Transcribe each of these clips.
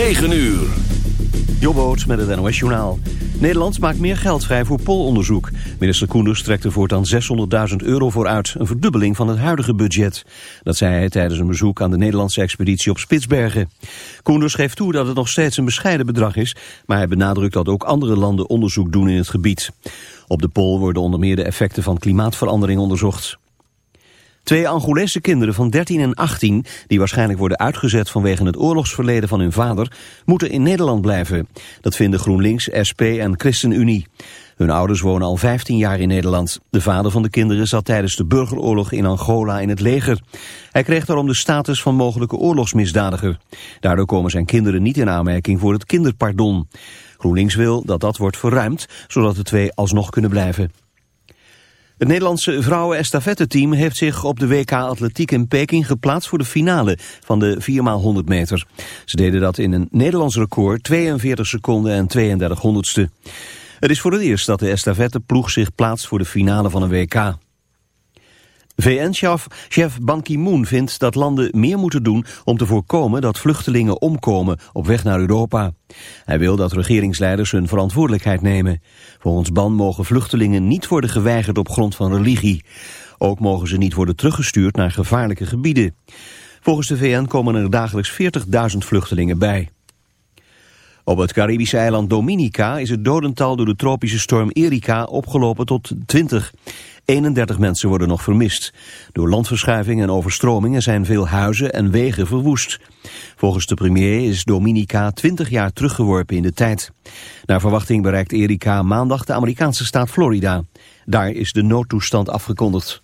9 uur. Jobboot met het NOS Journaal. Nederland maakt meer geld vrij voor polonderzoek. Minister Koenders trekt er voortaan 600.000 euro voor uit. Een verdubbeling van het huidige budget. Dat zei hij tijdens een bezoek aan de Nederlandse expeditie op Spitsbergen. Koenders geeft toe dat het nog steeds een bescheiden bedrag is... maar hij benadrukt dat ook andere landen onderzoek doen in het gebied. Op de Pool worden onder meer de effecten van klimaatverandering onderzocht. Twee Angolese kinderen van 13 en 18, die waarschijnlijk worden uitgezet vanwege het oorlogsverleden van hun vader, moeten in Nederland blijven. Dat vinden GroenLinks, SP en ChristenUnie. Hun ouders wonen al 15 jaar in Nederland. De vader van de kinderen zat tijdens de burgeroorlog in Angola in het leger. Hij kreeg daarom de status van mogelijke oorlogsmisdadiger. Daardoor komen zijn kinderen niet in aanmerking voor het kinderpardon. GroenLinks wil dat dat wordt verruimd, zodat de twee alsnog kunnen blijven. Het Nederlandse vrouwen-estafette-team heeft zich op de WK Atletiek in Peking geplaatst voor de finale van de 4x100 meter. Ze deden dat in een Nederlands record 42 seconden en 32 honderdste. Het is voor het eerst dat de estafette-ploeg zich plaatst voor de finale van een WK. VN-chef Ban Ki-moon vindt dat landen meer moeten doen om te voorkomen dat vluchtelingen omkomen op weg naar Europa. Hij wil dat regeringsleiders hun verantwoordelijkheid nemen. Volgens Ban mogen vluchtelingen niet worden geweigerd op grond van religie. Ook mogen ze niet worden teruggestuurd naar gevaarlijke gebieden. Volgens de VN komen er dagelijks 40.000 vluchtelingen bij. Op het Caribische eiland Dominica is het dodental door de tropische storm Erika opgelopen tot 20. 31 mensen worden nog vermist. Door landverschuiving en overstromingen zijn veel huizen en wegen verwoest. Volgens de premier is Dominica 20 jaar teruggeworpen in de tijd. Naar verwachting bereikt Erika maandag de Amerikaanse staat Florida. Daar is de noodtoestand afgekondigd.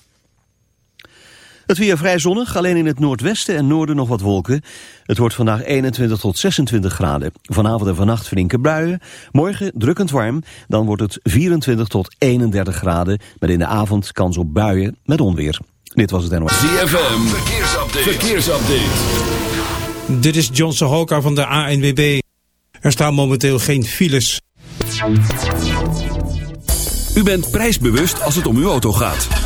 Het weer vrij zonnig, alleen in het noordwesten en noorden nog wat wolken. Het wordt vandaag 21 tot 26 graden. Vanavond en vannacht flinke buien. Morgen drukkend warm, dan wordt het 24 tot 31 graden. Met in de avond kans op buien met onweer. Dit was het NOS. ZFM, verkeersupdate. verkeersupdate. Dit is John Sohoka van de ANWB. Er staan momenteel geen files. U bent prijsbewust als het om uw auto gaat.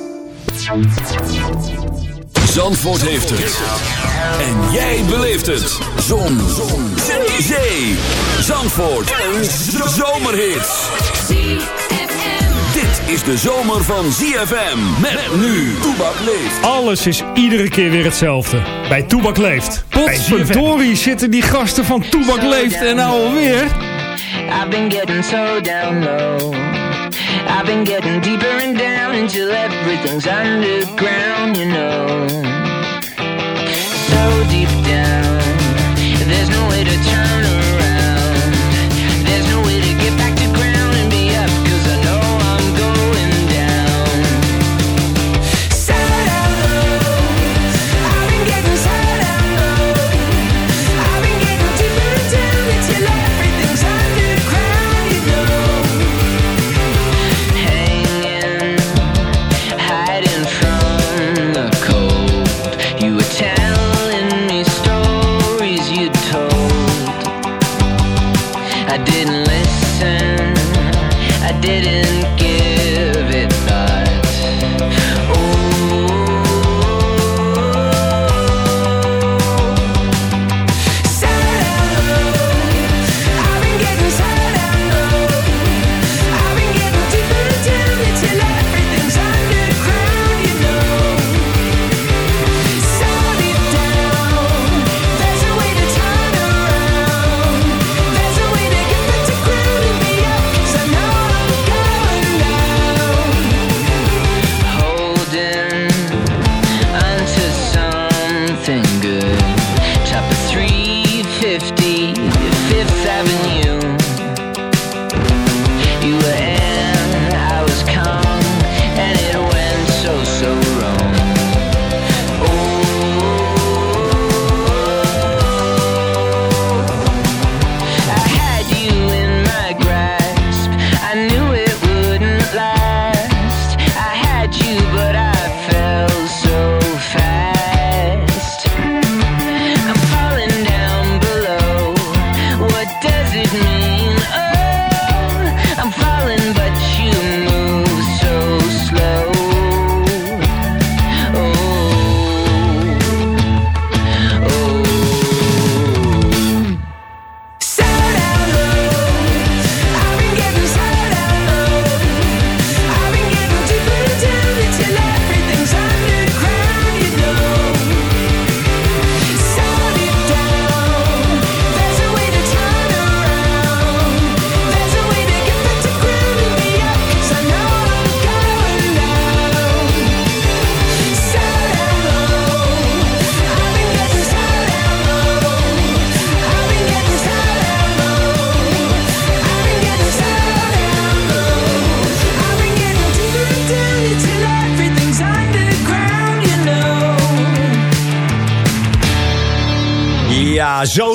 Zandvoort heeft het. En jij beleeft het. Zon. Zon. Zee. Zee. Zandvoort. Een zomerhit. Dit is de zomer van ZFM. Met nu. Toebak leeft. Alles is iedere keer weer hetzelfde. Bij Toebak leeft. Potverdorie zitten die gasten van Toebak leeft en nou alweer. I've been getting so down low. I've been getting until everything's underground, you know.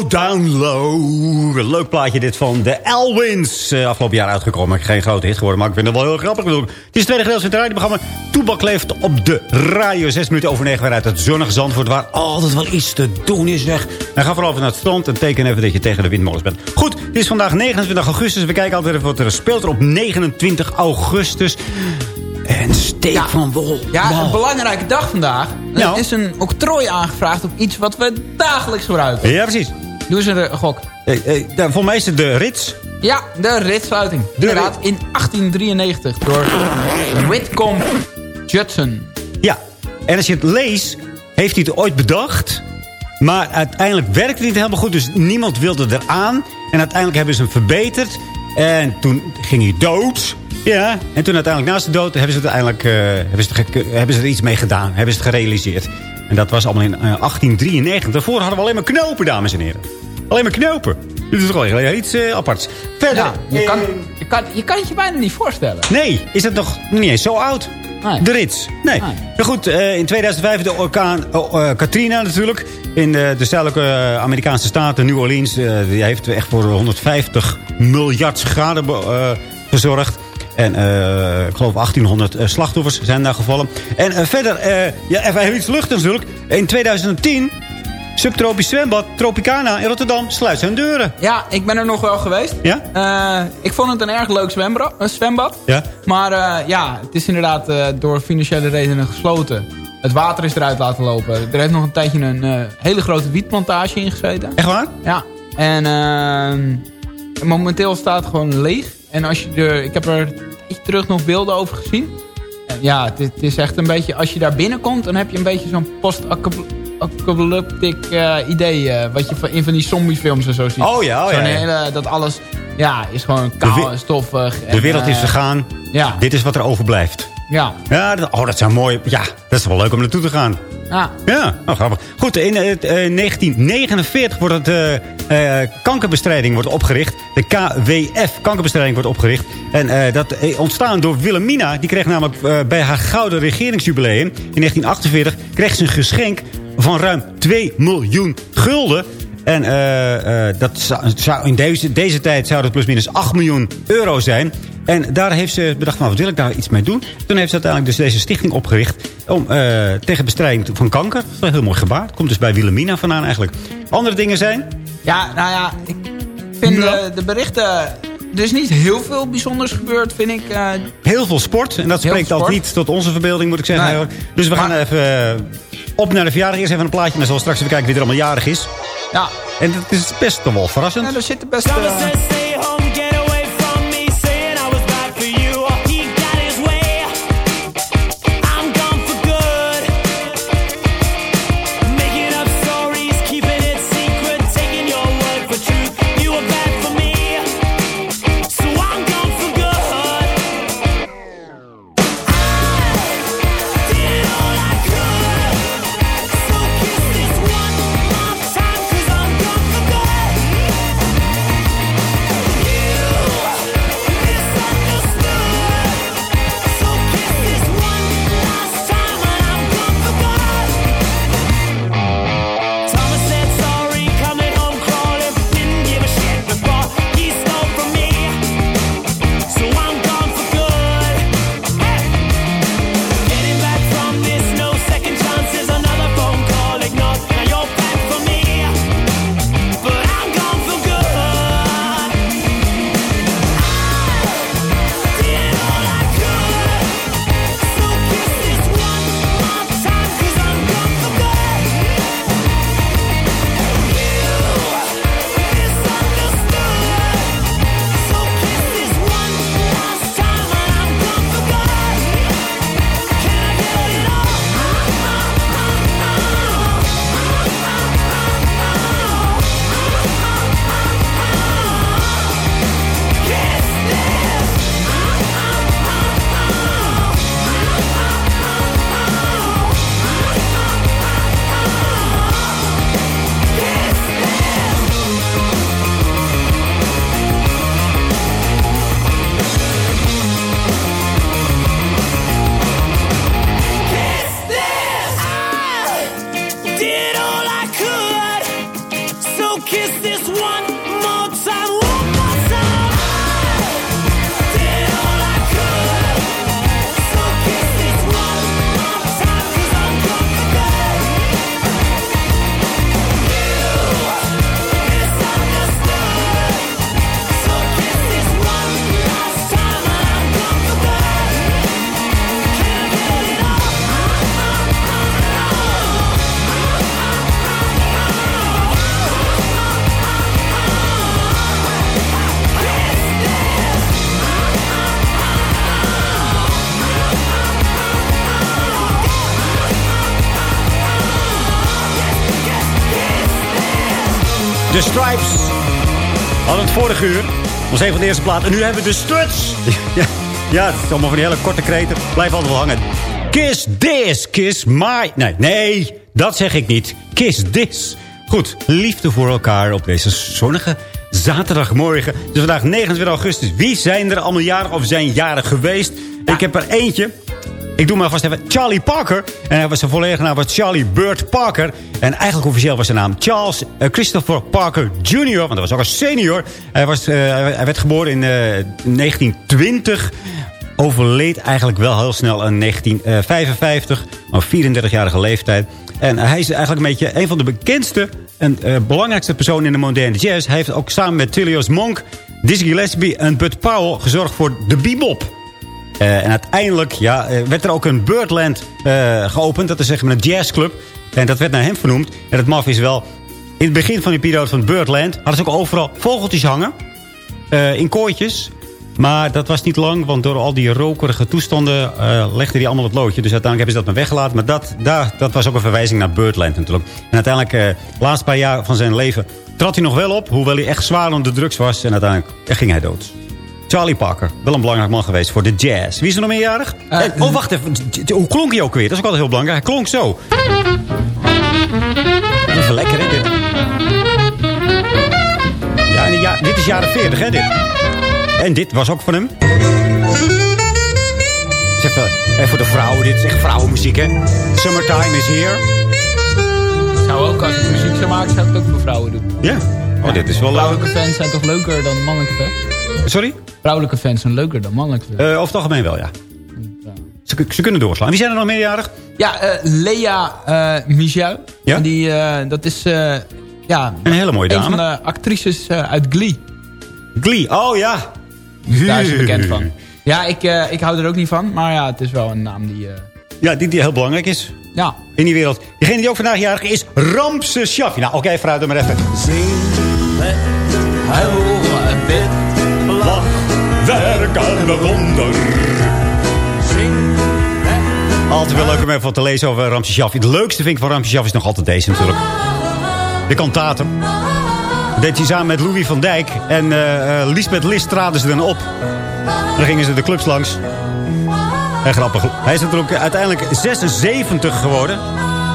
Down low. Leuk plaatje dit van de Elwins. Eh, afgelopen jaar uitgekomen. Geen grote hit geworden, maar ik vind het wel heel grappig. Het is het tweede gedeelte van het radioprogramma. Toebak leeft op de radio. Zes minuten over negen weer uit het zonnige Zandvoort. Waar altijd wel iets te doen is, zeg. En ga vooral even naar het strand en teken even dat je tegen de windmolens bent. Goed, het is vandaag 29 augustus. We kijken altijd even wat er speelt er op 29 augustus. En steek Ja. van wol. Ja, Wauw. een belangrijke dag vandaag. Er Nou. is een octrooi aangevraagd op iets wat we dagelijks gebruiken. Ja, precies. Doe eens een gok. Eh, eh, nou, voor mij is het de rits. Ja, de ritsluiting. Inderdaad, in 1893 door Whitcomb Judson. Ja, en als je het leest, heeft hij het ooit bedacht. Maar uiteindelijk werkte het niet helemaal goed. Dus niemand wilde eraan. En uiteindelijk hebben ze hem verbeterd. En toen ging hij dood. Ja, en toen uiteindelijk naast de dood hebben ze, het uiteindelijk, eh, hebben, ze ge- hebben ze er iets mee gedaan. Hebben ze het gerealiseerd. En dat was allemaal in eh, 1893. Daarvoor hadden we alleen maar knopen, dames en heren. Alleen maar knopen. Dit is toch wel iets eh, aparts. Verder. Ja, je kan, eh, je, kan, je kan het je bijna niet voorstellen. Nee, is het nog niet eens zo oud? Nee. De rits. Nee. Nee. Maar goed, eh, in 2005 de orkaan eh, Katrina natuurlijk. In de, de zuidelijke eh, Amerikaanse staten, New Orleans. eh, die heeft echt voor 150 miljard schade eh, gezorgd. En eh, ik geloof 1800 eh, slachtoffers zijn daar gevallen. En eh, verder, ja, even iets luchtigs natuurlijk. In 2010, subtropisch zwembad Tropicana in Rotterdam sluit zijn deuren. Ja, ik ben er nog wel geweest. Ja? Ik vond het een erg leuk zwembad. Ja. Maar ja, het is inderdaad door financiële redenen gesloten. Het water is eruit laten lopen. Er heeft nog een tijdje een hele grote wietplantage in gezeten. Echt waar? Ja. En eh, momenteel staat het gewoon leeg. En als je er... Ik heb er iets terug nog beelden over gezien. En ja, het, is- het is echt een beetje... Als je daar binnenkomt, dan heb je een beetje zo'n post-apocalyptic eh, idee. eh, wat je van- in van die zombiefilms en zo ziet. Oh ja, oh ja, Zo'n ja. hele- dat alles... Ja, is gewoon kaal en stoffig. De en, wereld is eh, vergaan. Ja, Dit is wat er overblijft. Ja, Ja, dat, oh, dat zou mooi. Ja, dat is wel leuk om naartoe te gaan. ja. Ja, oh, grappig. Goed, in eh, eh, 1949 wordt het eh, eh, kankerbestrijding wordt opgericht. De KWF, kankerbestrijding, wordt opgericht. En eh, dat eh, ontstaan door Wilhelmina. Die kreeg namelijk eh, bij haar gouden regeringsjubileum in 1948... kreeg ze een geschenk van ruim 2 miljoen gulden. En eh, eh, dat zou, zou in deze, deze tijd zou dat plusminus 8 miljoen euro zijn. En daar heeft ze bedacht, nou, wat wil ik daar iets mee doen? Toen heeft ze uiteindelijk dus deze stichting opgericht... Om, eh, tegen bestrijding van kanker. Dat is een heel mooi gebaar. Komt dus bij Wilhelmina vandaan eigenlijk. Andere dingen zijn... Ja, nou ja, ik vind de, de berichten... Er is niet heel veel bijzonders gebeurd, vind ik. Heel veel sport. En dat spreekt altijd niet tot onze verbeelding, moet ik zeggen. Nee. Dus we gaan Maar- even op naar de verjaardag. Eerst even een plaatje. En dan zullen we straks even kijken wie er allemaal jarig is. Ja, En dat is best toch wel verrassend. ja, er zitten best... eh, Stripes. Al het vorige uur. was een van de eerste plaat. En nu hebben we de Struts. ja, ja, het is allemaal van die hele korte kreten. Blijf altijd wel hangen. Kiss this, kiss my... Nee, nee, dat zeg ik niet. Kiss this. Goed, liefde voor elkaar op deze zonnige zaterdagmorgen. Het is vandaag 29 augustus. Wie zijn er allemaal jarig of zijn jarig geweest? Ik heb er eentje. Ik doe maar vast even Charlie Parker. En hij was zijn volledige naam was Charlie Bird Parker. En eigenlijk officieel was zijn naam Charles eh, Christopher Parker Jr. Want hij was ook een senior. Hij, was, eh, hij werd geboren in eh, 1920. Overleed eigenlijk wel heel snel in 1955. Maar 34-jarige leeftijd. En hij is eigenlijk een beetje een van de bekendste en eh, belangrijkste personen in de moderne jazz. Hij heeft ook samen met Tilios Monk, Dizzy Gillespie en Bud Powell gezorgd voor de bebop. Eh, en uiteindelijk ja, eh, werd er ook een Birdland eh, geopend. Dat is zeg maar een jazzclub. En dat werd naar hem vernoemd. En het maf is wel... In het begin van die periode van Birdland... hadden ze ook overal vogeltjes hangen. in kooitjes. Maar dat was niet lang. Want door al die rokerige toestanden... legde hij allemaal het loodje. Dus uiteindelijk hebben ze dat maar weggelaten. Maar dat, daar, dat was ook een verwijzing naar Birdland natuurlijk. En uiteindelijk, de laatste paar jaar van zijn leven... trad hij nog wel op. Hoewel hij echt zwaar onder de drugs was. En uiteindelijk ging hij dood. Charlie Parker, wel een belangrijk man geweest voor de jazz. Wie is er nog meerjarig? Eh, En- oh, wacht even. Hoe klonk hij ook weer? Dat is ook altijd heel belangrijk. Hij klonk zo. Even lekker, hè, dit? Ja, ja, dit is jaren 40, hè, dit? En dit was ook van hem. Zeg even, even voor de vrouwen, dit is echt vrouwenmuziek, hè? Summertime is here. Zou ook, als ik muziek zou maken, zou ik het ook voor vrouwen doen. Ja. Oh, dit is wel... Vrouwelijke fans zijn toch leuker dan mannelijke fans? Sorry? Vrouwelijke fans zijn leuker dan mannelijke fans. Eh over het algemeen wel, ja. Ze, ze kunnen doorslaan. Wie zijn er nog meerjarig? Ja, eh, Lea eh, Michel. Ja? Die, eh, dat is eh, ja, Een hele mooie een van dame. de actrices eh, uit Glee. Glee. Oh, ja. Daar is ze bekend van. Ja, ik, eh, ik hou er ook niet van. Maar ja, het is wel een naam die... eh, Ja, die, die heel belangrijk is ja, in die wereld. Degene die ook vandaag jarig is, Ramses Shaffi. Nou, oké, vooruit dan maar even. Lach, werk en bewonder. Altijd wel leuk om even wat te lezen over Ramses Shaffi. Het leukste vind ik van Ramses Shaffi is nog altijd deze natuurlijk. De kantaten. Dat deed hij samen met Louis van Dijk. En eh eh, Lisbeth List traden ze dan op. En dan gingen ze de clubs langs. En grappig. Hij is natuurlijk uiteindelijk 76 geworden.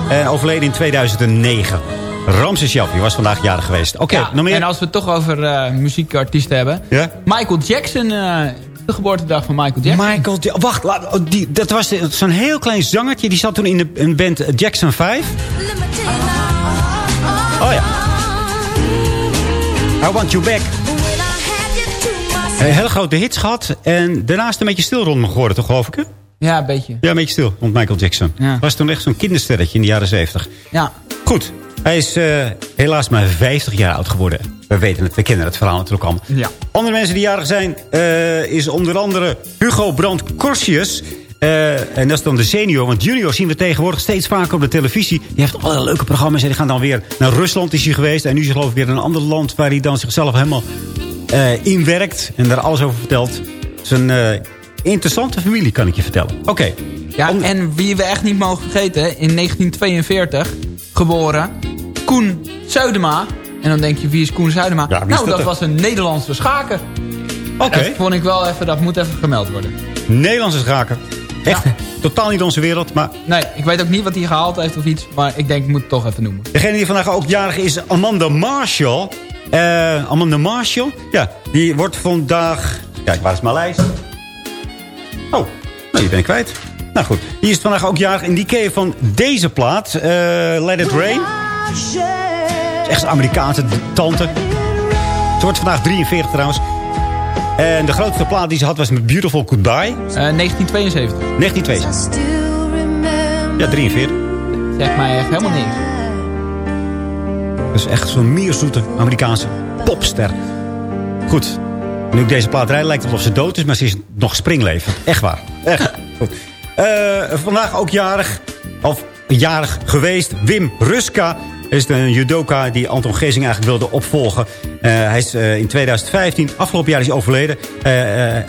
En overleden in 2009. Ramses Shaffi was vandaag jarig geweest. Oké, ja. nog meer? En als we het toch over eh, muziekartiesten hebben. Ja? Michael Jackson, eh, de geboortedag van Michael Jackson. Michael Ja- Wacht, laat- oh, die, dat was zo'n heel klein zangertje. Die zat toen in de een band Jackson 5. Oh ja. I Want You Back. Een hele grote hits gehad. En daarnaast een beetje stil rond me geworden, toch geloof ik? Hè? Ja, een beetje. Ja, een beetje stil rond Michael Jackson. Ja. Was toen echt zo'n kindersterretje in de jaren 70. Ja. Goed. Hij is eh, helaas maar 50 jaar oud geworden. We weten het, we kennen het verhaal natuurlijk allemaal. Ja. Andere mensen die jarig zijn, eh, is onder andere Hugo Brandt Corsius. Eh, en dat is dan de senior, want junior zien we tegenwoordig steeds vaker op de televisie. Die heeft allerlei leuke programma's en die gaan dan weer naar Rusland is hij geweest. En nu is hij geloof ik weer in een ander land waar hij dan zichzelf helemaal inwerkt. En daar alles over vertelt. Het is een interessante familie, kan ik je vertellen. Oké. Ja, en wie we echt niet mogen vergeten, in 1942 geboren, Koen Zuidema. En dan denk je, wie is Koen Zuidema? Ja, wie is nou, dat was een Nederlandse schaker. Oké. Dat vond ik wel even, dat moet even gemeld worden. Nederlandse schaker. Echt Ja. totaal niet onze wereld, maar Nee, ik weet ook niet wat hij gehaald heeft of iets, maar ik denk, ik moet het toch even noemen. Degene die vandaag ook jarig is, Amanda Marshall. Eh, Amanda Marshall, ja, die wordt vandaag... Kijk, waar is mijn lijst? Oh, nou, die ben ik kwijt. Nou goed, die is vandaag ook jarig en die ken je van deze plaat. eh, Let It Rain. Is Echt een Amerikaanse tante. Ze wordt vandaag 43 trouwens. En de grootste plaat die ze had was met Beautiful Goodbye. Eh, 1972. 1962. Ja, 43. Zegt mij echt helemaal niks. Dat is echt zo'n mierzoete Amerikaanse popster. Goed. Nu ik deze plaat rijd, lijkt het alsof ze dood is, maar ze is nog springlevend. Echt waar. Echt. Goed. Eh, vandaag ook jarig, of jarig geweest, Wim Ruska. Is een judoka die Anton Geesing eigenlijk wilde opvolgen. Eh, hij is eh, in 2015, afgelopen jaar is hij overleden. Eh,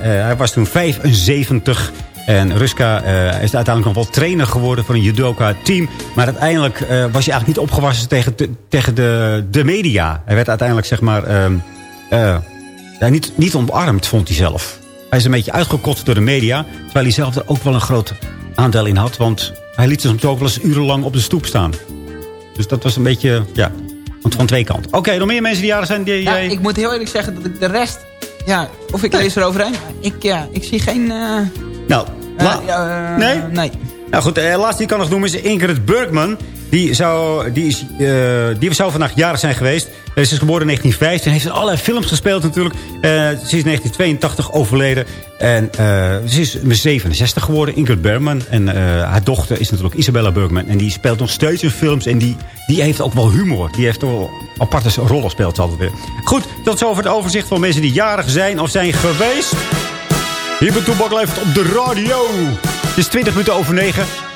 hij was toen 75. En Ruska is uiteindelijk nog wel trainer geworden voor een judoka-team. Maar uiteindelijk was hij eigenlijk niet opgewassen tegen, tegen de, de media. Hij werd uiteindelijk, zeg maar, ehm, eh, niet, niet omarmd, vond hij zelf. Hij is een beetje uitgekotst door de media. Terwijl hij zelf er ook wel een groot aandeel in had. Want hij liet zich ook wel eens urenlang op de stoep staan. Dus dat was een beetje, ja, van, van twee kanten. Oké, nog meer mensen die jaren zijn die Ja, jij... ik moet heel eerlijk zeggen dat ik de rest... Ja, of ik lees er overheen. Ik, ja, ik zie geen... eh, Nou, eh, eh, Nee? Nee. Nou goed, de laatste die ik kan nog noemen is Ingrid Bergman. Die zou, die, is, eh, die zou vandaag jarig zijn geweest. Eh, ze is geboren in 1915. Heeft in allerlei films gespeeld natuurlijk. Eh, ze is in 1982 overleden. En ze is 67 geworden, Ingrid Bergman. En haar dochter is natuurlijk Isabella Bergman. En die speelt nog steeds in films. En die, die heeft ook wel humor. Die heeft wel aparte rollen speelt altijd weer. Goed, tot zover het overzicht van mensen die jarig zijn of zijn geweest. Hier bij Toebak leeft op de radio. Het is 20 minuten over 9.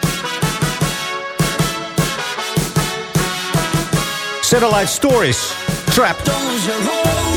Satellite Stories. Trap.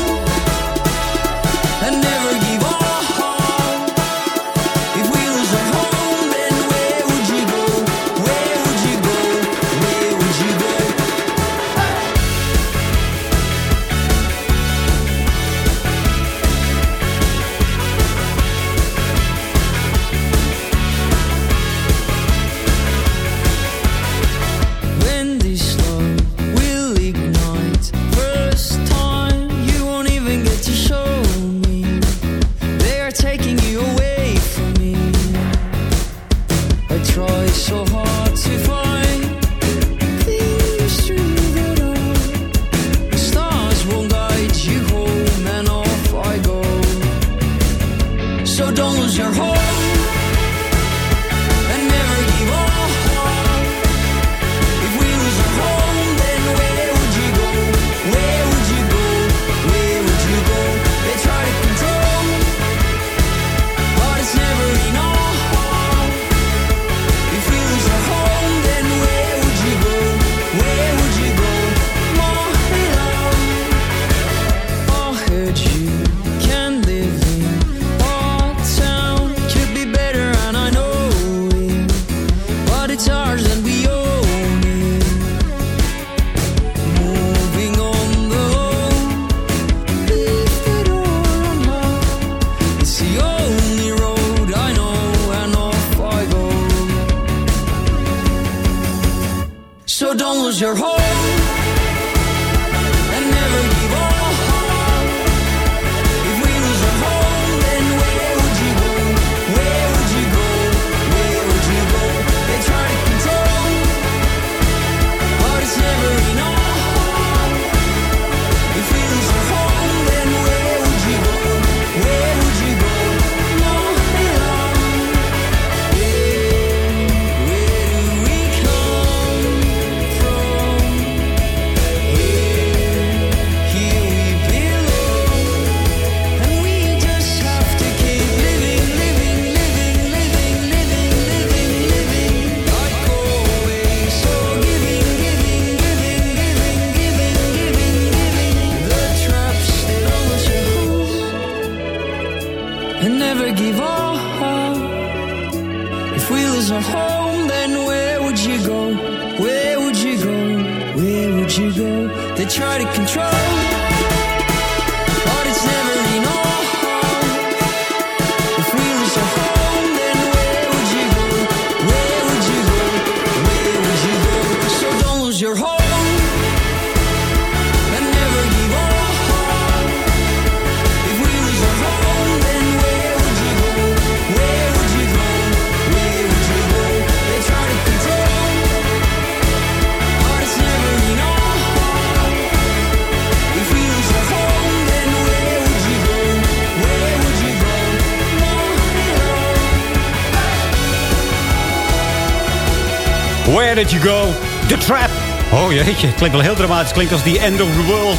Did you go? The Trap. Oh jeetje, het klinkt wel heel dramatisch. Klinkt als the end of the world.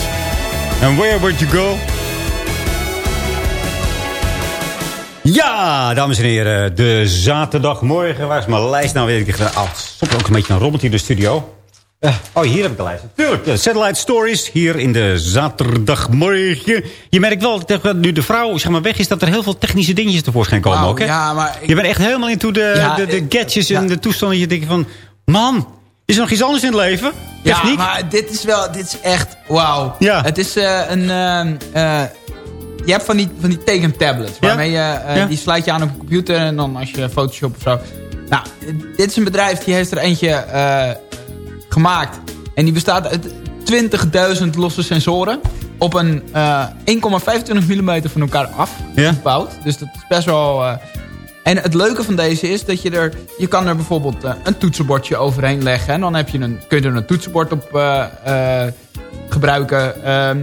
And where would you go? Ja, dames en heren. De zaterdagmorgen. Waar is mijn lijst nou weer? Ik dacht, oh, het stond ook een beetje een rommelt hier in de studio. Eh, oh, hier heb ik de lijst. Tuurlijk, de Satellite Stories hier in de zaterdagmorgen. Je merkt wel, dat nu de vrouw zeg maar, weg is... dat er heel veel technische dingetjes tevoorschijn komen ook. Hè? ja, maar ik- Je bent echt helemaal into de, Ja, de, de eh, gadgets en de toestanden. Je denkt van, man, is er nog iets anders in het leven? Ja, maar dit is wel, dit is echt, wauw. Ja. Het is eh, een, ehm, eh, je hebt van die, van die tekentablets, waarmee je, eh, Ja. die sluit je aan op je computer en dan als je Photoshop of zo. Nou, dit is een bedrijf, die heeft er eentje eh, gemaakt. En die bestaat uit 20.000 losse sensoren op een eh 1,25 mm van elkaar af Ja. gebouwd. Dus dat is best wel... en het leuke van deze is dat je er... Je kan er bijvoorbeeld eh, een toetsenbordje overheen leggen. En dan heb je een, kun je er een toetsenbord op eh, eh, gebruiken. Ehm,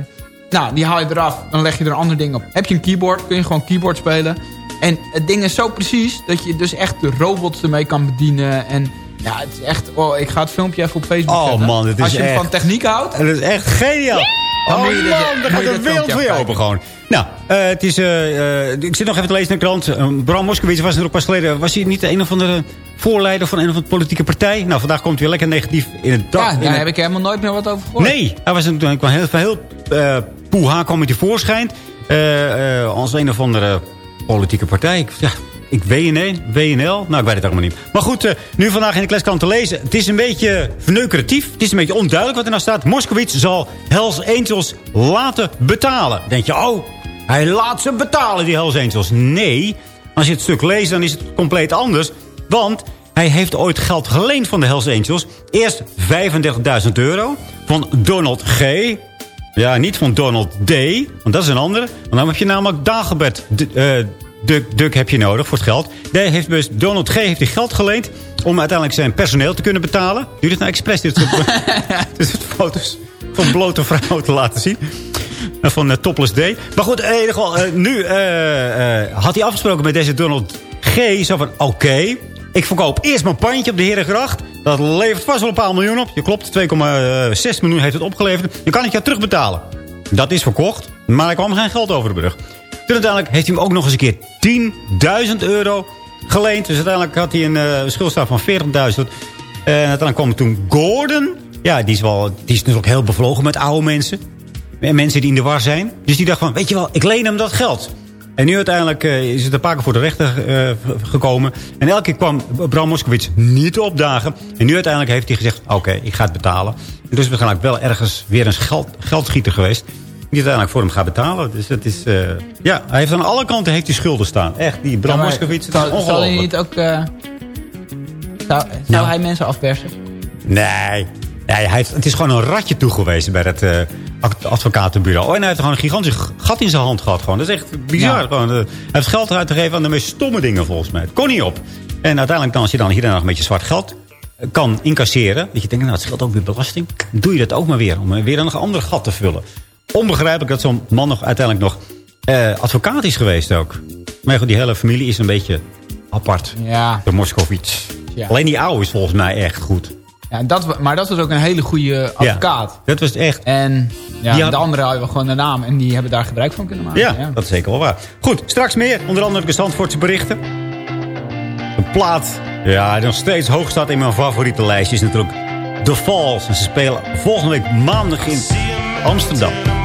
nou, die haal je eraf. Dan leg je er een ander ding op. Heb je een keyboard, kun je gewoon keyboard spelen. En het ding is zo precies dat je dus echt de robots ermee kan bedienen. En ja, het is echt... Oh, ik ga het filmpje even op Facebook Oh, zetten. man, dit is Als je echt- van techniek houdt. En dat is echt geniaal. Dan Oh moet je dit- man, dan je gaat de wereld filmpje voor je even open gewoon. Nou, eh, het is, eh, eh, ik zit nog even te lezen in de krant. Bram Moskowitz was er ook pas geleden. Was hij niet de een of andere voorleider van een of andere politieke partij? Nou, vandaag komt hij weer lekker negatief in het dak. Ja, daar heb ik helemaal nooit meer wat over gehoord. Nee, hij was een, hij kwam heel, heel eh poeha kwam met die voorschijn. Eh, eh, als een of andere politieke partij. Ja, ik WNE, WNL, nou ik weet het allemaal niet. Maar goed, eh, nu vandaag in de kleskant te lezen. Het is een beetje verneukeratief. Het is een beetje onduidelijk wat er nou staat. Moskowitz zal Hells Angels laten betalen. denk je, oh, hij laat ze betalen, die Hells Angels. Nee, als je het stuk leest, dan is het compleet anders. Want hij heeft ooit geld geleend van de Hells Angels. Eerst 35.000 euro van Donald G. Ja, niet van Donald D. Want dat is een andere. Want dan heb je namelijk Dagobert eh, Duck, Duck heb je nodig voor het geld. Nee, heeft dus Donald G. heeft hij geld geleend om uiteindelijk zijn personeel te kunnen betalen. Doe dit nou expres, dit soort, dit soort foto's van blote vrouwen te laten zien. En Van uh, Topless Day. Maar goed, in ieder geval, eh, nu eh, eh, had hij afgesproken met deze Donald G. Zo van, oké, ik verkoop eerst mijn pandje op de Herengracht. Dat levert vast wel een paar miljoen op. Je klopt, 2,6 miljoen heeft het opgeleverd. Dan kan ik jou terugbetalen. Dat is verkocht, maar er kwam geen geld over de brug. Toen uiteindelijk heeft hij hem ook nog eens een keer 10.000 euro geleend. Dus uiteindelijk had hij een uh, schuldstaat van 40.000. En uiteindelijk kwam toen Gordon. Ja, die is, wel, die is natuurlijk heel bevlogen met oude mensen. En mensen die in de war zijn. Dus die dacht van, weet je wel, ik leen hem dat geld. En nu uiteindelijk uh, is het een paar keer voor de rechter uh, gekomen. En elke keer kwam Bram Moskowitz niet opdagen. En nu uiteindelijk heeft hij gezegd, oké, ik ga het betalen. En dus waarschijnlijk wel ergens weer een geld, geldschieter geweest. Die uiteindelijk voor hem gaat betalen. Dus dat is, uh, ja, hij heeft aan alle kanten heeft die schulden staan. Echt, die Bram ja, Moskowitz, is zal, zal hij niet ook, zou, zou nou. hij mensen afpersen? Nee, nee hij heeft, het is gewoon een ratje toegewezen bij dat advocatenbureau. Oh, en hij heeft gewoon een gigantisch gat in zijn hand gehad. Gewoon. Dat is echt bizar. Ja. Gewoon, hij heeft geld uitgegeven aan de meest stomme dingen volgens mij. Het kon niet op. En uiteindelijk dan, als je dan hier en nog een beetje zwart geld kan incasseren. Dat je denkt, nou het scheelt ook weer belasting. Doe je dat ook maar weer. Om weer een ander gat te vullen. Onbegrijpelijk dat zo'n man nog uiteindelijk nog uh, advocaat is geweest ook. Maar goed, die hele familie is een beetje apart. Ja. De Moskowitz. Ja. Alleen die oude is volgens mij echt goed. Ja, dat, maar dat was ook een hele goede advocaat. Ja, dat was echt. En ja, had... de anderen hadden gewoon de naam. En die hebben daar gebruik van kunnen maken. Ja, ja, dat is zeker wel waar. Goed, straks meer. Onder andere de Zandvoortse berichten. Een plaat. Ja, die nog steeds hoog staat in mijn favoriete lijstje. Is natuurlijk The Falls. En ze spelen volgende week maandag in Amsterdam.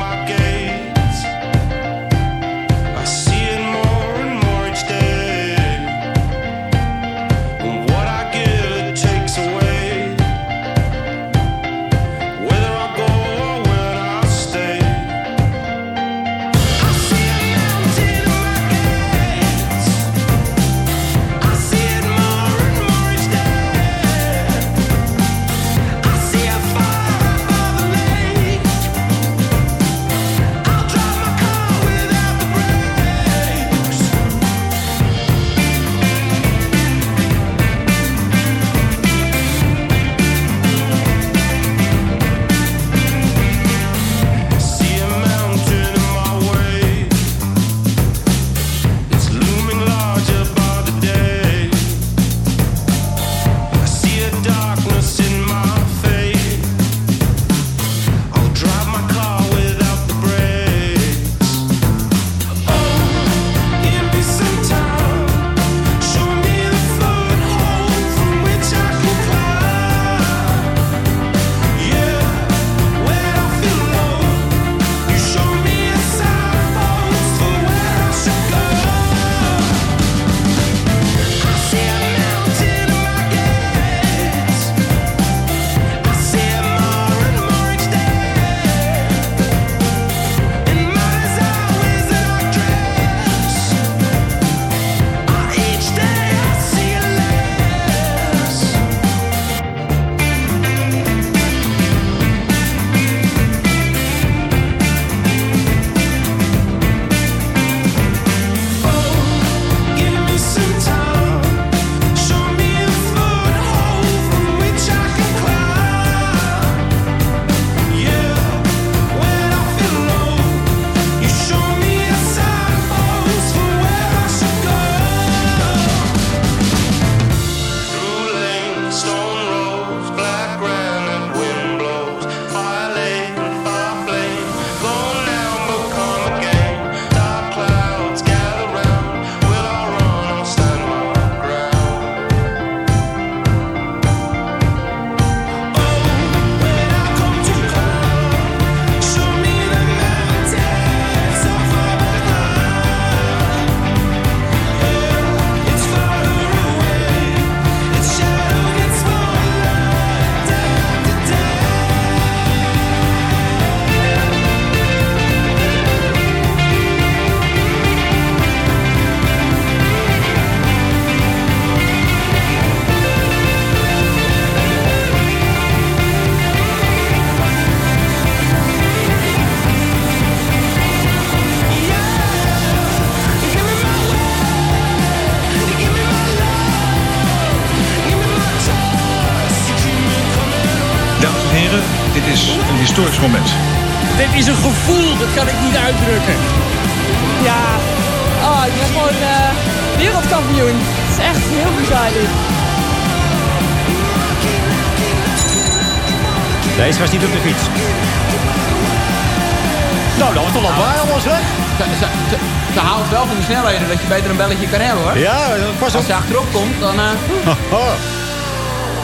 Een belletje kan hebben hoor. Ja, pas op. Als je achterop komt, dan... eh,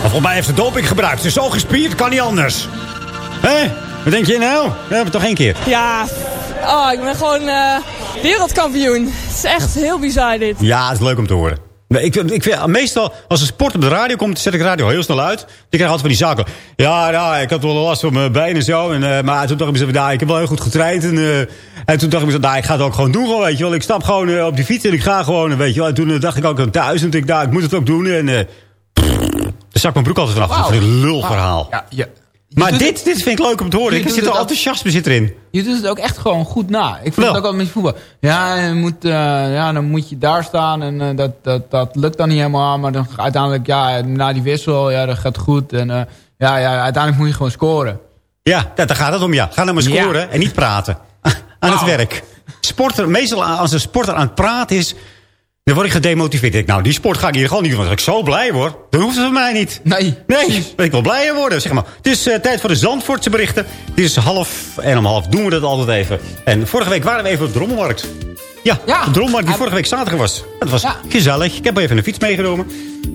Maar volgens mij heeft ze doping gebruikt. Ze is zo gespierd, kan niet anders. Hé, wat denk je nou? We hebben het toch één keer. Ja, oh, ik ben gewoon eh, wereldkampioen. Het is echt heel bizar dit. Ja, het is leuk om te horen. Nee, Ik, ik vind, meestal, als een sport op de radio komt, zet ik de radio heel snel uit. Die krijg altijd van die zaken. Ja, ja, ik had wel last van mijn benen en zo. En, eh, maar toen dacht ik mezelf, nou, ik heb wel heel goed getraind. En, eh, en toen dacht ik mezelf, nou, ik ga het ook gewoon doen. Gewoon, weet je wel. Ik stap gewoon eh, op die fiets en ik ga gewoon, weet je wel. En toen dacht ik ook aan thuis. En toen, ik, nou, ik moet het ook doen. En daar zak mijn broek altijd vanaf. Is een lulverhaal. Ja, ja. Maar dit, dit vind ik leuk om te horen. Ik zit er enthousiasme zit erin. Je doet het ook echt gewoon goed na. Ik vind Wel. het ook altijd met voetbal. Ja, je moet, eh, ja, dan moet je daar staan en eh, dat, dat, dat lukt dan niet helemaal. Maar dan uiteindelijk, ja, na die wissel, ja, dat gaat goed. En eh, ja, ja, uiteindelijk moet je gewoon scoren. Ja, daar gaat het om, ja. Ga nou maar Ja. scoren en niet praten. Aan het werk. Sporter, meestal als een sporter aan het praten is... dan word ik gedemotiveerd. Ik, nou, die sport ga ik hier gewoon niet doen. Want als ik zo blij word, dan hoeft het van mij niet. Nee, Nee, ik wel blijer worden, zeg maar. Het is eh, tijd voor de Zandvoortse berichten. Het is half en om half doen we dat altijd even. En vorige week waren we even op de Rommelmarkt. Ja, Ja. de Rommelmarkt die vorige week zaterdag was. Het was Ja. gezellig. Ik heb even een fiets meegenomen.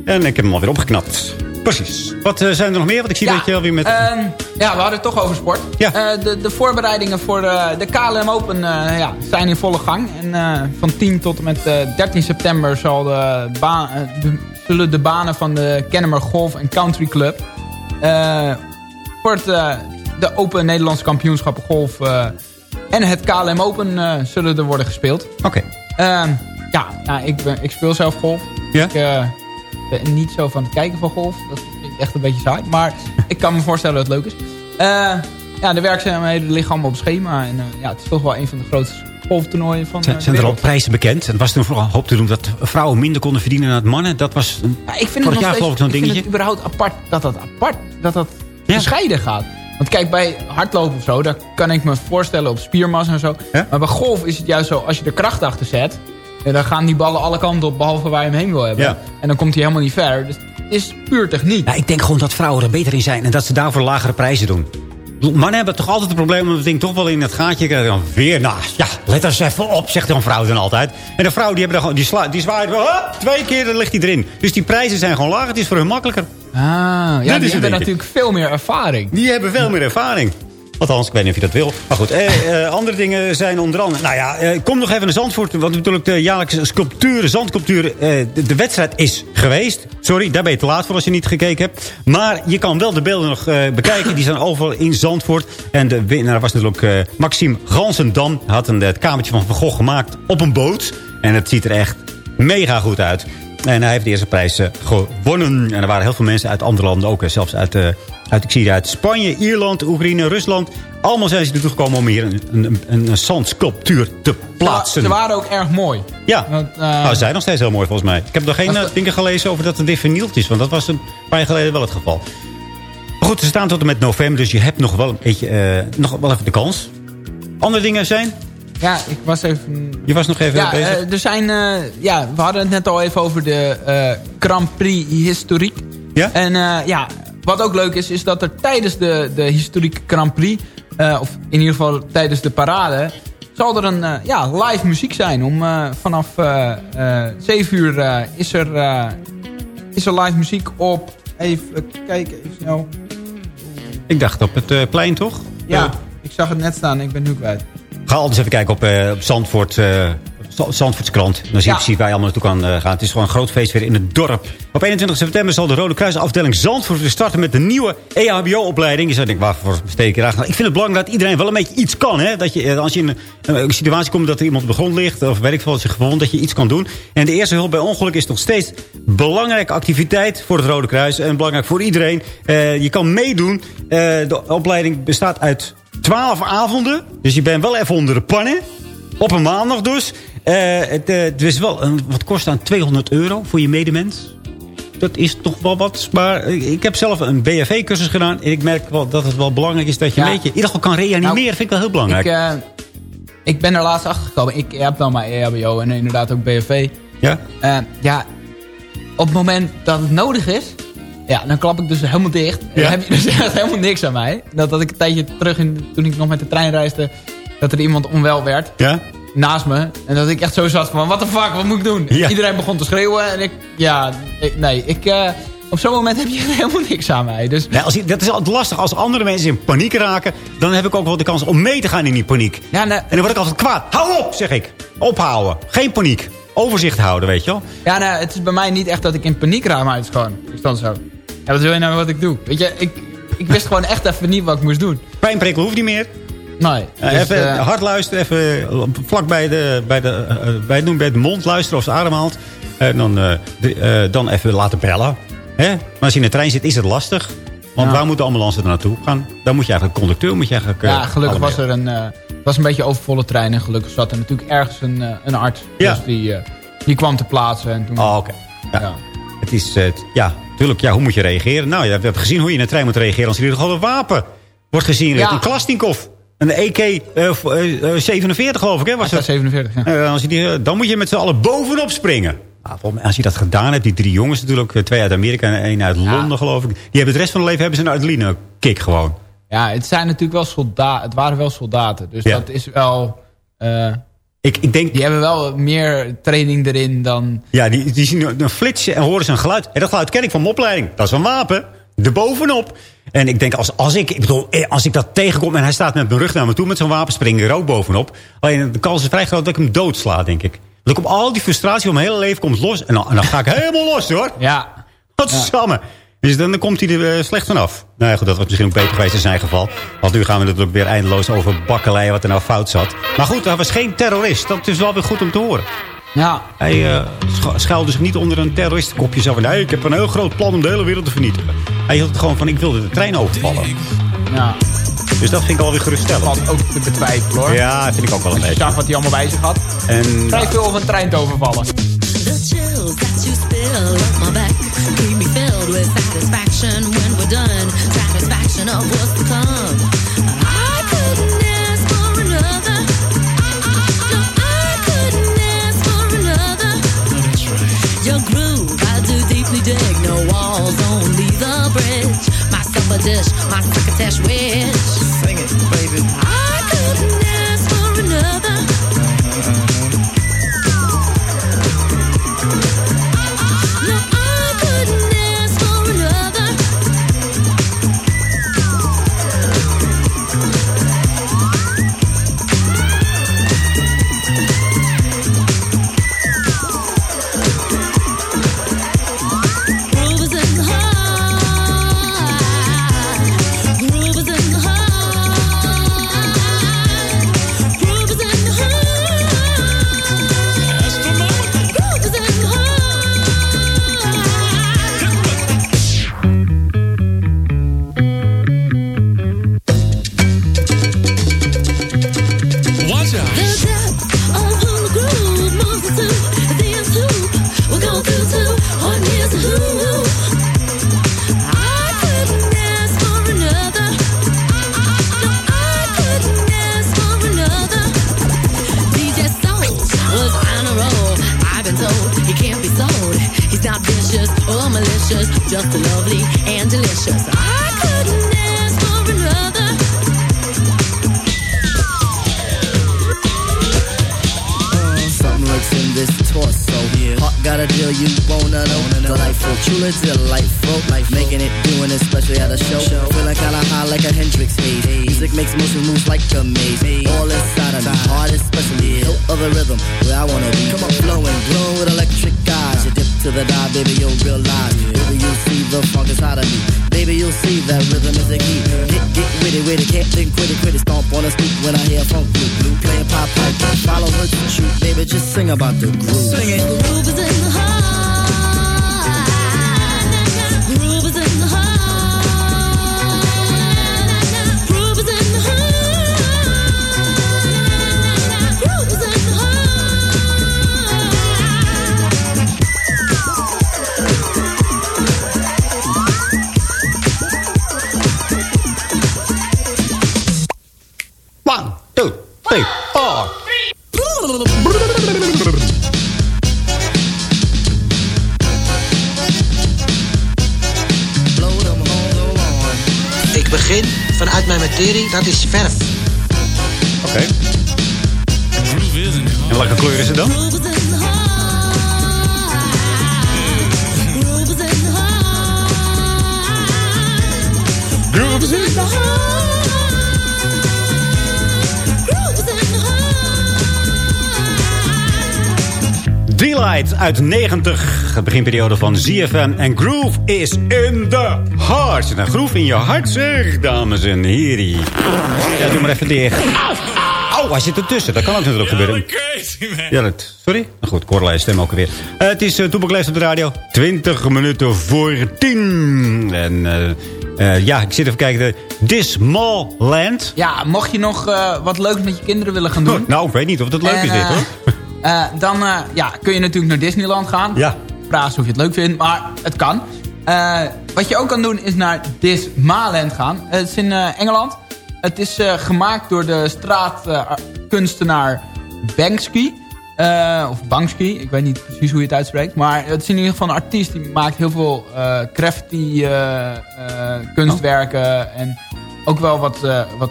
En ik heb hem alweer opgeknapt. Precies. Wat eh, zijn er nog meer? Want ik zie dat je alweer met... ehm, ja, we hadden het toch over sport. Ja. Eh, de, de voorbereidingen voor eh, de KLM Open ja, zijn in volle gang. En van 10 tot en met eh, 13 september zal de zullen de banen van de Kennemer Golf Country Club... voor het, de Open Nederlandse kampioenschappen golf en het KLM Open zullen er worden gespeeld. Oké. Ehm, ja, nou, ik, ben, ik speel zelf golf. Ja? Ik ben niet zo van het kijken van golf. Dat vind ik echt een beetje saai. Maar ik kan me voorstellen dat het leuk is. Eh, ja, de werkzaamheden liggen allemaal op schema. En eh, ja, het is toch wel een van de grootste golftoernooien van eh, Zijn, de zijn er al prijzen bekend? En was toen vooral hoop te doen dat vrouwen minder konden verdienen dan vrouwen? Dat was Ja, ik vind vorig het, jaar geloof ik zo'n ik vind dingetje. het überhaupt apart dat dat apart, dat dat Ja. gescheiden gaat. Want kijk, bij hardlopen of zo, daar kan ik me voorstellen op spiermassa en zo. Ja. Maar bij golf is het juist zo, als je er kracht achter zet... ja, dan gaan die ballen alle kanten op, behalve waar je hem heen wil hebben. Ja. En dan komt hij helemaal niet ver. Dus het is puur techniek. Ja, ik denk gewoon dat vrouwen er beter in zijn. En dat ze daarvoor lagere prijzen doen. Mannen hebben toch altijd het probleem om het ding toch wel in het gaatje krijgen. Dan weer, nou ja, let eens even op, zegt een vrouw dan altijd. En de vrouw die, hebben dan gewoon, die, sla, die zwaait wel, hup, twee keer, dan ligt hij erin. Dus die prijzen zijn gewoon lager, het is voor hun makkelijker. Ah, ja, die hebben natuurlijk veel meer ervaring. Die hebben veel meer ervaring. Althans, ik weet niet of je dat wil. Maar goed, eh, eh, andere dingen zijn onder andere... Nou ja, eh, kom nog even naar Zandvoort. Want natuurlijk de jaarlijkse sculptuur, zandcultuur... eh, de, de wedstrijd is geweest. Sorry, daar ben je te laat voor als je niet gekeken hebt. Maar je kan wel de beelden nog eh, bekijken. Die zijn overal in Zandvoort. En de winnaar was natuurlijk eh, Maxime Gansendam. Had een, het kamertje van Van Gogh gemaakt op een boot. En het ziet er echt mega goed uit. En hij heeft de eerste prijs eh, gewonnen. En er waren heel veel mensen uit andere landen ook. eh, zelfs uit, eh, uit, ik zie uit Spanje, Ierland, Oekraïne, Rusland. Allemaal zijn ze naartoe gekomen om hier een, een, een, een zandsculptuur te plaatsen. Ze waren ook erg mooi. Ja, Want, eh, nou, ze zijn nog steeds heel mooi volgens mij. Ik heb nog geen de- dingen gelezen over dat het weer vernield is. Want dat was een paar jaar geleden wel het geval. Maar goed, ze staan tot en met november. Dus je hebt nog wel, een beetje, eh, nog wel even de kans. Andere dingen zijn? ja, ik was even... Je was nog even Ja, bezig. er zijn, ja, we hadden het net al even over de Grand Prix Historiek. Ja? En ja, wat ook leuk is, is dat er tijdens de, de Historiek Grand Prix... eh, of in ieder geval tijdens de parade... zal er een eh, ja, live muziek zijn. Om, eh, vanaf eh eh 7 uur is, er, is er live muziek op... Even kijken, even snel. Ik dacht op het plein toch? Ja, ik zag het net staan, ik ben nu kwijt. Ga altijd even kijken op, op Zandvoort, eh, Z- Zandvoorts krant. Dan zie je Ja. precies waar je allemaal naartoe kan eh, gaan. Het is gewoon een groot feest weer in het dorp. Op 21 september zal de Rode Kruisafdeling Zandvoort weer starten met de nieuwe EHBO-opleiding. Je zou denken, waarvoor besteed ik graag? Ik vind het belangrijk dat iedereen wel een beetje iets kan. Hè? Dat je, eh, als je in een, een situatie komt dat er iemand op de grond ligt... of weet ik veel, zich gewond, dat je iets kan doen. En de eerste hulp bij ongeluk is nog steeds belangrijke activiteit voor het Rode Kruis. En belangrijk voor iedereen. Eh, je kan meedoen. De opleiding bestaat uit 12 avonden. Dus je bent wel even onder de pannen. Op een maandag dus. Eh, het, eh, het is wel een, wat kost aan 200 euro voor je medemens. dat is toch wel wat. Maar ik heb zelf een BFV-cursus gedaan. En ik merk wel dat het wel belangrijk is dat je Ja. een beetje... in ieder geval kan reanimeren. Nou, vind ik wel heel belangrijk. Ik, eh, ik ben er laatst achter gekomen. Ik heb dan maar E EHBO en inderdaad ook BFV. ja? Eh, ja, op het moment dat het nodig is... Ja, dan klap ik dus helemaal dicht. Ja. dan heb je dus echt helemaal niks aan mij. Dat had ik een tijdje terug, in, toen ik nog met de trein reisde... dat er iemand onwel werd Ja? Naast me. En dat ik echt zo zat van, what the fuck, wat moet ik doen? Ja. Iedereen begon te schreeuwen. En ik, ja, ik- nee, ik... eh, op zo'n moment heb je helemaal niks aan mij. Dus Nee, als, je- dat is altijd lastig. Als andere mensen in paniek raken... dan heb ik ook wel de kans om mee te gaan in die paniek. ja, En dan word ik altijd kwaad. Hou op, zeg ik. Ophouden. Geen paniek. Overzicht houden, weet je wel. Ja, nou, het is bij mij niet echt dat ik in paniek raak, maar het is gewoon, ik stand zo. Ja, wat wil je nou wat ik doe? Weet je, ik, ik wist gewoon echt even niet wat ik moest doen. Pijnprikkel hoeft niet meer. Nee. Eh, dus, even eh, hard luisteren. Even eh, vlak bij de, bij, de, bij, het doen, bij de mond luisteren of ze ademhaalt. En dan, de- dan even laten bellen. Hè? Maar als je in de trein zit, is het lastig. Want Ja. waar moet de ambulance er naartoe gaan? Dan moet je eigenlijk conducteur. Moet je eigenlijk, ja, gelukkig was er een, het was een beetje overvolle trein en gelukkig zat er natuurlijk ergens een, een arts. Ja. Dus die, die kwam te plaatsen en toen... Oh, oké. Ja. ja. Het is, het- ja, natuurlijk. Ja, hoe moet je reageren? Nou, ja, we hebben gezien hoe je in een trein moet reageren... als er hier gewoon een wapen wordt gezien. Een Klasnikov. Een EK eh, v- eh, eh, 47 geloof ik, hè? Was het? 47, ja. Eh, als je die, dan moet je met z'n allen bovenop springen. Nou, als je dat gedaan hebt, die drie jongens natuurlijk... twee uit Amerika en één uit Londen, geloof ik... die hebben het rest van hun leven hebben ze een adrenaline-kick gewoon. Ja, het zijn natuurlijk wel soldaten. Het waren wel soldaten. Dus Ja. dat is wel... Ik, ik denk, die hebben wel meer training erin dan... ja, die, die zien een, flitsje en horen ze een geluid. En dat geluid ken ik van mijn opleiding. Dat is een wapen. Er bovenop. En ik denk, als, als, ik, ik bedoel, eh, als ik dat tegenkom en hij staat met mijn rug naar me toe met zo'n wapen, spring ik er ook bovenop. Alleen de kans is vrij groot dat ik hem doodsla, denk ik. Want ik kom al die frustratie van mijn hele leven komt los. En dan, en dan ga ik helemaal los, hoor. Ja, Wat samen. Dus dan, dan komt hij er eh, slecht vanaf. Nou ja, goed, dat was misschien ook beter geweest in zijn geval. Want nu gaan we natuurlijk weer eindeloos over bakkeleien wat er nou fout zat. Maar goed, hij was geen terrorist. Dat is wel weer goed om te horen. Ja. Hij schu- schuilde zich niet onder een terroristenkopje. Zo van, nee, ik heb een heel groot plan om de hele wereld te vernietigen. Hij hield het gewoon van, ik wilde de trein overvallen. ja. Dus dat vind ik alweer geruststellend. Valt ook te betwijfelen hoor. Ja, vind ik ook wel een Je beetje. zag wat hij allemaal bij zich had. En, Vrij veel om een trein te overvallen. The chills that you spill up my back keep me filled with satisfaction when we're done. Satisfaction of what's to come. Your groove, I do deeply dig. No walls, only the bridge. My supper dish, my crocketesh wish. Sing it, baby. I En welke kleur is het dan? Delight uit 90. Het beginperiode van ZFM. En Groove is in the heart. Een groove in je hart, zeg, dames en heren. Ja, doe maar even dicht. Au, hij zit ertussen. Dat kan ook natuurlijk gebeuren. Ja, dat, sorry? Nou goed, Corlei stem ook weer. Eh, het is uh, Toepak op de radio. 20 minuten voor 10. En eh, eh, ja, ik zit even kijken. This Mall Land. Ja, mocht je nog eh, wat leuks met je kinderen willen gaan doen... Nou, ik weet niet of dat leuk En, is dit, hoor. eh, dan eh, ja, kun je natuurlijk naar Disneyland gaan. Ja. Is of je het leuk vindt, maar het kan. Eh, wat je ook kan doen is naar Dismaland gaan. het is in Engeland. Het is eh, gemaakt door de straatkunstenaar Banksy. Eh, of Banksy, ik weet niet precies hoe je het uitspreekt. Maar het is in ieder geval een artiest die maakt heel veel eh eh, kunstwerken. En ook wel wat, wat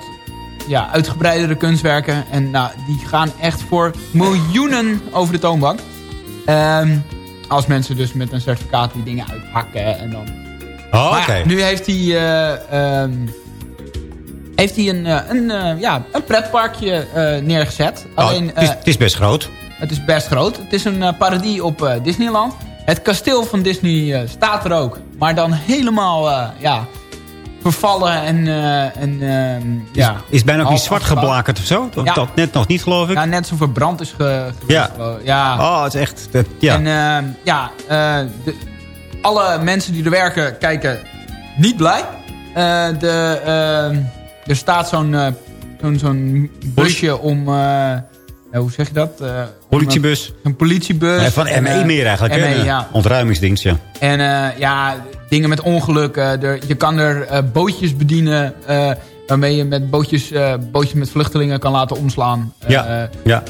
ja, uitgebreidere kunstwerken. En nou, die gaan echt voor miljoenen over de toonbank. Ehm, als mensen dus met een certificaat die dingen uithakken en dan... Oh, Maar nu heeft hij, eh, ehm, heeft hij een, eh, een, eh, ja, een pretparkje eh, neergezet. Oh, Alleen, het, is, het is best groot. het is best groot. Het is een parodie op Disneyland. Het kasteel van Disney staat er ook. Maar dan helemaal ja, vervallen en... en ehm, ja, Is bijna ook niet zwart geblakerd of zo? Ja. Dat net nog niet, geloof ik. Ja, net zo verbrand is ge geweest, Ja. ik. ja. Oh, het is echt... ja. En ehm, ja, de, alle mensen die er werken kijken niet blij. De, ehm, er staat zo'n eh, zo'n zo'n busje om... eh, hoe zeg je dat? Eh, Politiebus. Een politiebus. Nee, van ME meer eigenlijk. hè? ME, ja. Ontruimingsdienst, ja. En ja, dingen met ongelukken. Er, je kan er bootjes bedienen... waarmee je met bootjes, eh, bootjes met vluchtelingen kan laten omslaan. Ja, ja.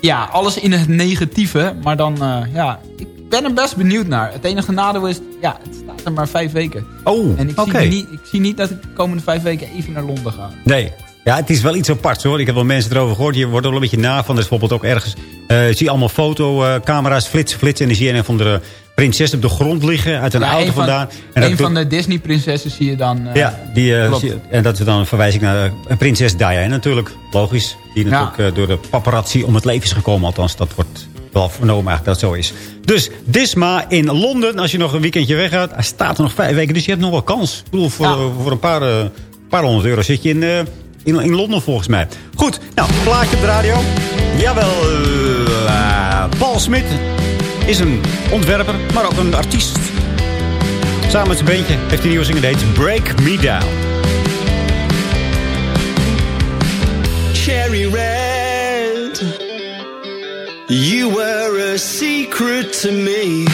ja, alles in het negatieve. Maar dan, ja, ik ben er best benieuwd naar. Het enige nadeel is, ja, het staat er maar vijf weken. Oh, En ik, zie, niet, ik zie niet dat ik de komende vijf weken even naar Londen ga. Nee. Ja, het is wel iets aparts hoor. Ik heb wel mensen erover gehoord. Je wordt er wel een beetje na van. Er is bijvoorbeeld ook ergens... eh zie allemaal fotocamera's flitsen, flitsen. En dan zie je een van de prinses op de grond liggen. Uit een Ja, auto een van, vandaan. een dat- van de Disney-prinsessen zie je dan... eh, Ja, die, eh, je- en dat is dan een verwijzing naar eh, prinses Diana natuurlijk. Logisch. Die natuurlijk eh, door de paparazzi om het leven is gekomen. Althans, dat wordt wel vernomen eigenlijk dat het zo is. Dus Disma in Londen. Als je nog een weekendje weggaat. Hij staat er nog vijf weken. Dus je hebt nog wel kans. Ik bedoel, voor, Ja. voor een paar, eh, paar honderd euro zit je in, eh, in, in Londen volgens mij. Goed, nou, plaatje op de radio. Jawel, eh, Paul Smit is een ontwerper, maar ook een artiest. Samen met zijn beentje heeft hij een nieuwe zinger, die heet Break Me Down. cherry red. You were a secret to me.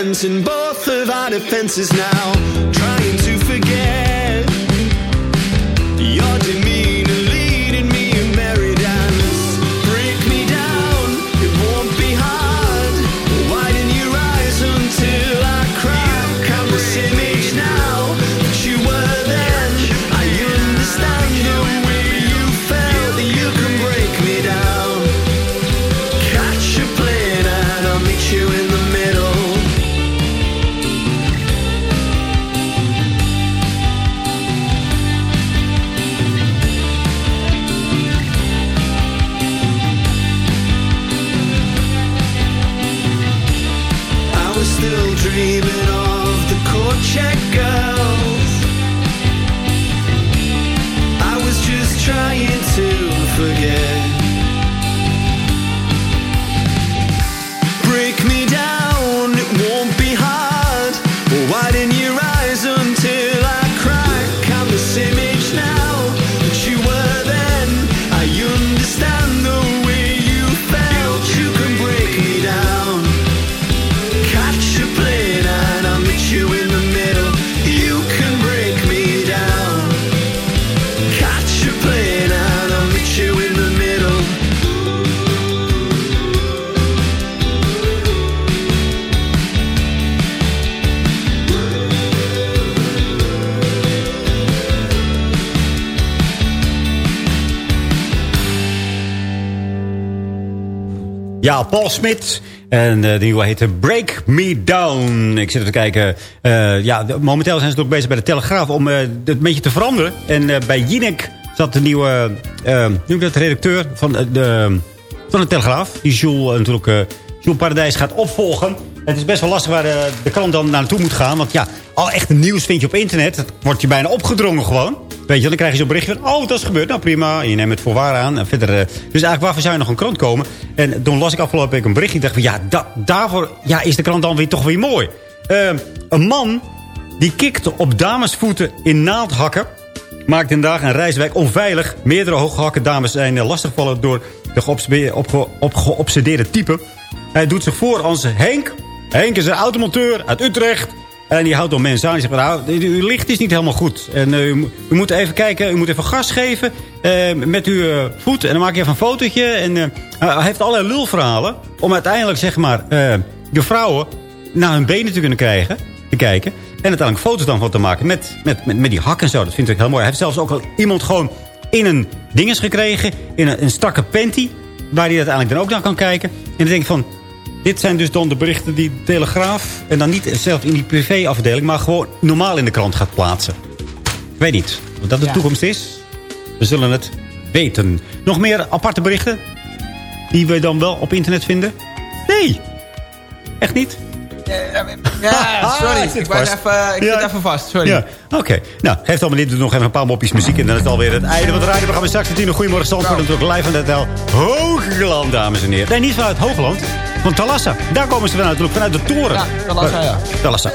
In both of our defenses now. Ja, Paul Smit. En eh, de nieuwe heet Break Me Down. Ik zit even te kijken. eh, ja, momenteel zijn ze ook bezig bij de Telegraaf om eh, het een beetje te veranderen. En bij Jinek zat de nieuwe je dat, redacteur van, de, van de Telegraaf. Die Jules, natuurlijk, Jules Paradijs gaat opvolgen. En het is best wel lastig waar de, de krant dan naartoe moet gaan. Want ja, al echt nieuws vind je op internet. Dat wordt je bijna opgedrongen gewoon. Weet je, dan krijg je zo'n berichtje van... oh, dat is gebeurd. Nou, prima. Je neemt het voor waar aan. En verder, eh, dus eigenlijk, waarvoor zou je nog een krant komen? En toen las ik afgelopen week een berichtje. Ik dacht van, ja, da- daarvoor ja, is de krant dan weer toch weer mooi. Eh, een man die kikte op damesvoeten in naaldhakken... maakt inderdaad een reiswijk onveilig. Meerdere hooggehakken dames zijn eh, lastiggevallen... door de geobsedeerde type. Hij doet zich voor als Henk. Henk is een automonteur uit Utrecht. En die houdt dan mensen aan. Die zegt, nou, uw licht is niet helemaal goed. En eh, u, mo- u moet even kijken, u moet even gas geven eh, met uw eh, voet. En dan maak je even een fotootje. En hij heeft allerlei lulverhalen. Om uiteindelijk, zeg maar, de vrouwen naar hun benen te kunnen krijgen. Te kijken. En uiteindelijk foto's dan van te maken met, met, met, met die hak en zo. Dat vind ik heel mooi. Hij heeft zelfs ook al iemand gewoon in een dinges gekregen. In een, een strakke panty. Waar hij uiteindelijk dan ook naar kan kijken. En dan denk ik van... Dit zijn dus dan de berichten die de Telegraaf... en dan niet zelf in die privéafdeling... maar gewoon normaal in de krant gaat plaatsen. Ik weet niet of dat de Ja. toekomst is. We zullen het weten. Nog meer aparte berichten? Die we dan wel op internet vinden? Nee. Echt niet? Ja, sorry. ik zit ik was vast. even, ik Ja. zit even vast. Sorry. Ja, oké. Nou, geeft allemaal niet. Doe nog even een paar mopjes muziek. En dan is het alweer het einde van het rijden. We gaan straks natuurlijk Goedemorgen Zandvoort. Natuurlijk live van het Hotel Hoogland, dames en heren. Nee, niet vanuit Hoogland. Van Talassa. Daar komen ze vanuit. Vanuit de toren. Ja, Talassa, ja. Talassa.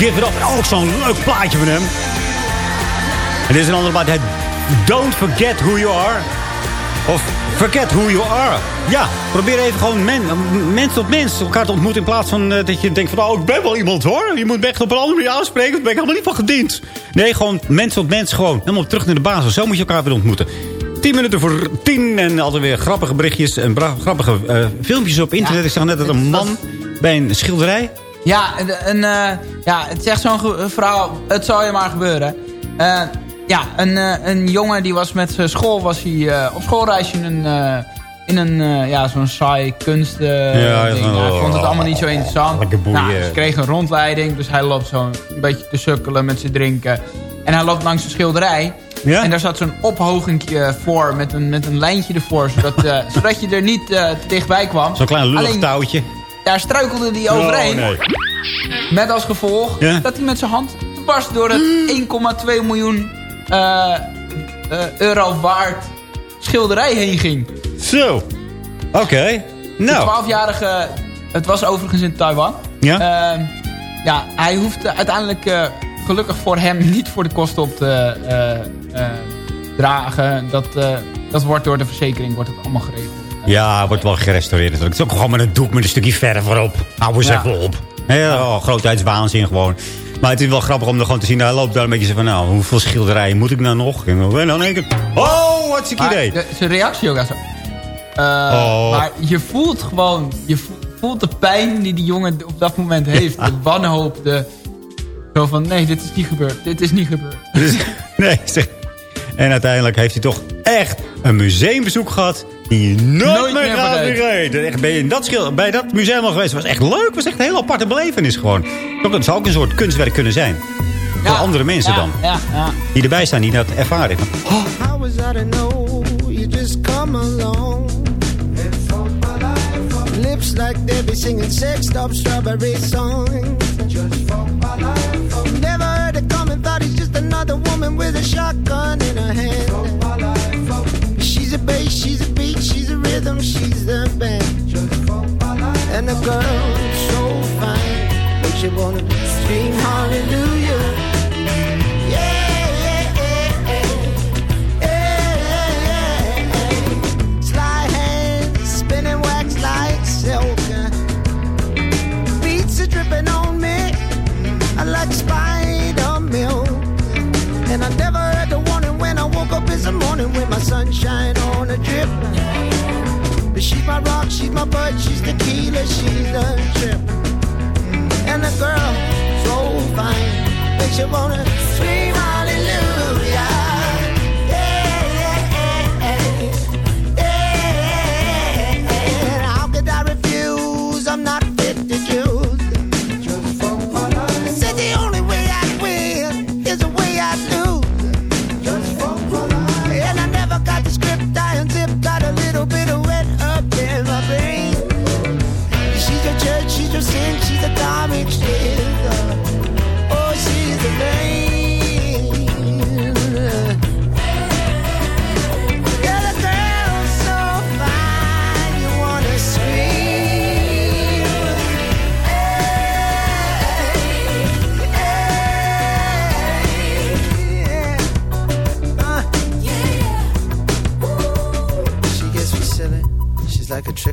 Give It Up. Ook zo'n leuk plaatje van hem. En dit is een andere plaat. Don't Forget Who You Are. Of forget who you are. Ja, probeer even gewoon men, mens tot mens elkaar te ontmoeten... in plaats van eh, dat je denkt van... oh, ik ben wel iemand hoor. Je moet me echt op een andere manier aanspreken. Daar ben ik helemaal niet van gediend. Nee, gewoon mens tot mens gewoon. Helemaal terug naar de basis. Zo moet je elkaar weer ontmoeten. 10 minuten voor tien en altijd weer grappige berichtjes en grappige eh, filmpjes op internet. Ik zag net dat een man bij een schilderij... Ja, een, een, eh, ja, het is echt zo'n verhaal. Het zal je maar gebeuren. Eh, ja, een, eh, een jongen die was met zijn school was hij, op schoolreisje in een, in een ja, zo'n saai kunst Ja, ding. oh. hij vond het allemaal niet zo interessant. Nou, ze kregen een rondleiding, dus hij loopt zo een beetje te sukkelen met zijn drinken. En hij loopt langs een schilderij. Ja? En daar zat zo'n ophogingje voor met een, met een lijntje ervoor. Zodat, zodat je er niet te dichtbij kwam. Zo'n klein lullig touwtje. daar struikelde hij overheen. Oh, nee. Met als gevolg Ja? dat hij met zijn hand dwars door het 1,2 miljoen eh, eh, euro waard schilderij heen ging. Zo. Oké. De Nou. 12-jarige, het was overigens in Taiwan. Ja? Eh, ja, hij hoefde uiteindelijk eh, gelukkig voor hem niet voor de kosten op te eh, eh, dragen. Dat, eh, dat wordt door de verzekering wordt het allemaal geregeld. Ja, wordt wel gerestaureerd natuurlijk. Het is ook gewoon met een doek met een stukje verf erop. Hou eens Ja. even op. Ja, oh, grootheidswaanzin gewoon. Maar het is wel grappig om er gewoon te zien. Hij loopt daar een beetje zo van, nou, hoeveel schilderijen moet ik nou nog? En dan één keer, oh, wat een idee. de- zijn reactie ook echt zo. Eh, Oh. Maar je voelt gewoon, je vo- voelt de pijn die die jongen op dat moment heeft. De wanhoop, de... Zo van, nee, dit is niet gebeurd. Dit is niet gebeurd. Dus, nee, zeg. En uiteindelijk heeft hij toch echt een museumbezoek gehad... die je nooit, Nooit meer meer gaat vergeten. Echt, ben je in dat schil, bij dat museum al geweest. Het was echt leuk. Het was echt een heel aparte belevenis gewoon. Het zou ook een soort kunstwerk kunnen zijn. Voor andere mensen ja, dan. Ja, ja. Die erbij staan, die dat ervaren. How was I to know you just come along? Lips like they be singing sexed up strawberry songs. Never heard it coming, thought he's just another woman with a shotgun in her hand. She's a beat, she's a rhythm, she's the band. And the girl so fine, makes you wanna scream hallelujah. She's a trip. And the girl, so fine, makes you wanna scream hallelujah.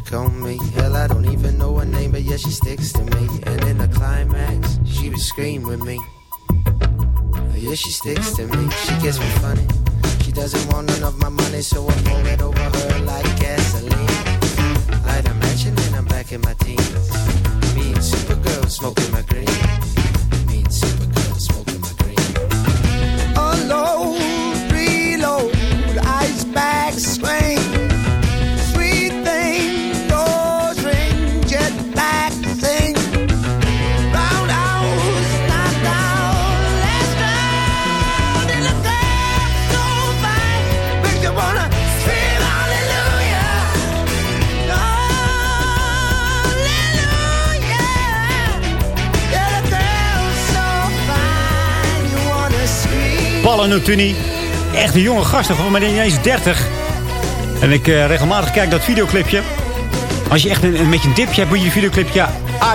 Trick on me. Hell, I don't even know her name, but yeah, she sticks to me. And in the climax, she would scream with me. Yeah, she sticks to me. She gets me funny. She doesn't want none of my money, so I pour it over her like gasoline. Match and then I'm back in my teens. Me and Supergirl smoking my green. Paul Nutini. Echt een jonge gast, gewoon maar ineens 30. En ik eh, regelmatig kijk dat videoclipje. Als je echt een, een beetje een dipje hebt, moet je die videoclipje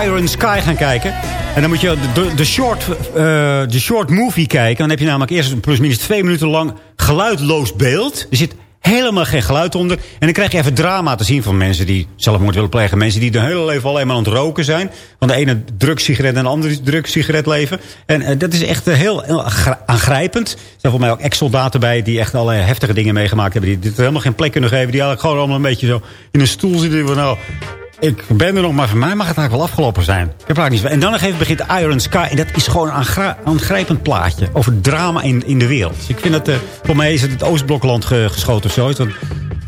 Iron Sky gaan kijken. En dan moet je de, de, de short, eh, de short movie kijken. Dan heb je namelijk eerst plusminus twee minuten lang geluidloos beeld. Er zit Helemaal geen geluid onder. En dan krijg je even drama te zien van mensen die zelfmoord willen plegen. Mensen die hun hele leven alleen maar aan het roken zijn. Van de ene drugssigaret en de andere drugssigaret leven. En eh, dat is echt eh, heel, heel aangr- aangrijpend. Er zijn volgens mij ook ex-soldaten bij die echt allerlei heftige dingen meegemaakt hebben. Die dit helemaal geen plek kunnen geven. Die eigenlijk gewoon allemaal een beetje zo in een stoel zitten. Van, nou, ik ben er nog, maar voor mij mag het eigenlijk wel afgelopen zijn. Ik heb eigenlijk niet En dan nog even begint Iron Sky. En dat is gewoon een aangrijpend plaatje. Over drama in, in de wereld. Ik vind dat, eh voor mij is het het Oostblokland ge- geschoten of zo.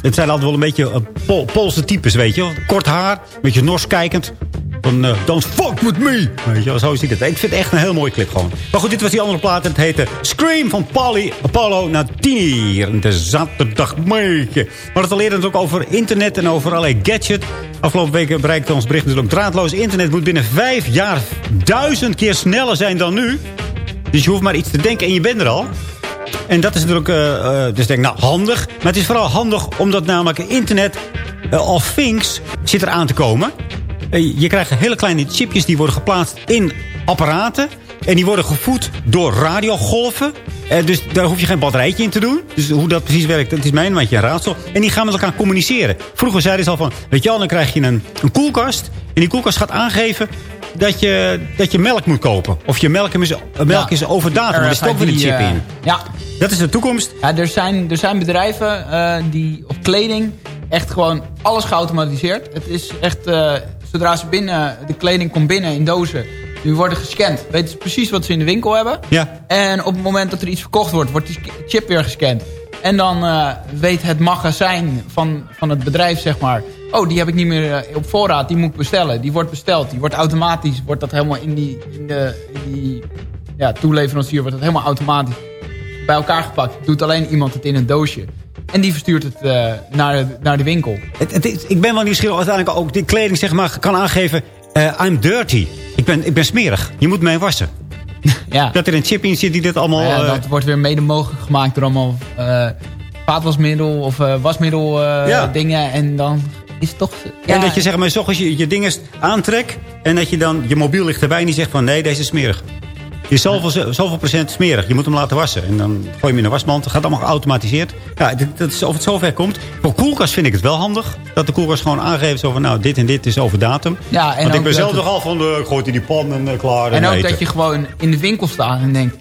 Het, zijn altijd wel een beetje eh, Pol- Poolse types, weet je. Kort haar, een beetje nors kijkend. Van, eh, don't fuck with me. Weet je zo ziet het. Ik vind het echt een heel mooie clip gewoon. Maar goed, dit was die andere plaat. Het heette Scream van Polly, Apollo Natini. Hier in de zaterdagmeetje. Maar het al eerder ook over internet en over allerlei gadget. Afgelopen weken bereikte ons bericht natuurlijk draadloos internet. Moet binnen vijf jaar duizend keer sneller zijn dan nu. Dus je hoeft maar iets te denken en je bent er al. En dat is natuurlijk, eh, eh, dus denk nou, handig. Maar het is vooral handig omdat namelijk internet eh, of things zit er aan te komen. Je krijgt hele kleine chipjes die worden geplaatst in apparaten. En die worden gevoed door radiogolven. Eh, dus daar hoef je geen batterijtje in te doen. Dus hoe dat precies werkt, dat is mijn mandje een raadsel. En die gaan met elkaar communiceren. Vroeger zeiden ze al van, weet je wel, dan krijg je een koelkast. En die koelkast gaat aangeven dat je, dat je melk moet kopen. Of je melk is, melk is over datum. Er ook weer een chip in. Ja. Dat is de toekomst. Ja, er, zijn, er zijn bedrijven eh, die op kleding echt gewoon alles geautomatiseerd. Het is echt, eh, zodra ze binnen, de kleding komt binnen in dozen, die worden gescand. Weten ze precies wat ze in de winkel hebben. Ja. En op het moment dat er iets verkocht wordt, wordt die chip weer gescand. En dan eh, weet het magazijn van, van het bedrijf, zeg maar... oh, die heb ik niet meer eh, op voorraad, die moet ik bestellen. Die wordt besteld, die wordt automatisch... wordt dat helemaal in die, in de, die ja, toeleverancier... wordt dat helemaal automatisch bij elkaar gepakt. Doet alleen iemand het in een doosje. En die verstuurt het eh, naar, de, naar de winkel. Het, het is- ik ben wel nieuwsgierig uiteindelijk ook die kleding zeg maar, kan aangeven... I'm dirty. Ik ben, ik ben smerig. Je moet mij wassen. Ja. Dat er een chip in zit die dit allemaal... Nou ja, eh, dat wordt weer mede mogelijk gemaakt door allemaal eh, vaatwasmiddel of eh, wasmiddel Ja. dingen. En dan is het toch... Ja, En dat je zeg maar, s ochtends je, je dingen aantrekt... en dat je dan je mobiel ligt erbij en die zegt van... nee, deze is smerig. Die is zoveel, zoveel procent smerig. Je moet hem laten wassen. En dan gooi je hem in een wasmand. Dat gaat allemaal geautomatiseerd. Ja, dat, is, of het zover komt. Voor koelkast vind ik het wel handig. Dat de koelkast gewoon aangeeft van... nou, dit en dit is over datum. Ja, en Want ik ook ben zelf het- nogal van... de ik gooi het die pan en eh, klaar. En ook eten. dat je gewoon in de winkel staat en denkt...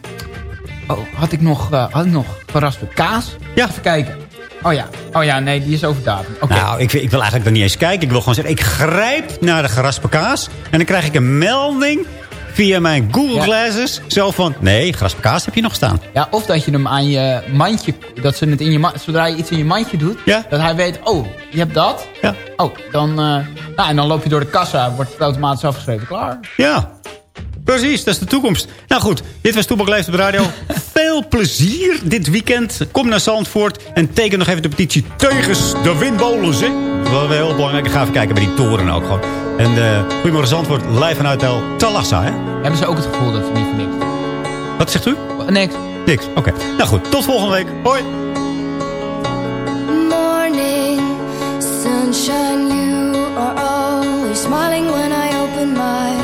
Oh, had ik nog, eh, had ik nog verraste kaas? Ja. Even kijken. Oh ja, oh ja, nee, die is over datum. Nou, ik, ik wil eigenlijk dan niet eens kijken. Ik wil gewoon zeggen, ik grijp naar de geraspen kaas. En dan krijg ik een melding via mijn Google. Glasses. Zo van, nee, geraspen kaas heb je nog staan. Ja, of dat je hem aan je mandje... Dat ze het in je zodra je iets in je mandje doet... Ja. Dat hij weet, oh, je hebt dat. Ja. Oh, dan... eh, nou, en dan loop je door de kassa, wordt het automatisch afgeschreven. Klaar. Ja, precies. Dat is de toekomst. Nou goed, dit was Toepak Leeft op de radio. Veel plezier dit weekend. Kom naar Zandvoort en teken nog even de petitie tegen de windmolens. Hè? Dat is wel heel belangrijk. Ik ga even kijken bij die toren ook gewoon. En uh, Goedemorgen Zandvoort, live vanuit El Talassa. Hè? Hebben ze ook het gevoel dat ze niet voor niks Wat zegt u? Niks. Niks, oké. Nou goed, tot volgende week. Hoi. morning sunshine you are always smiling when i open my my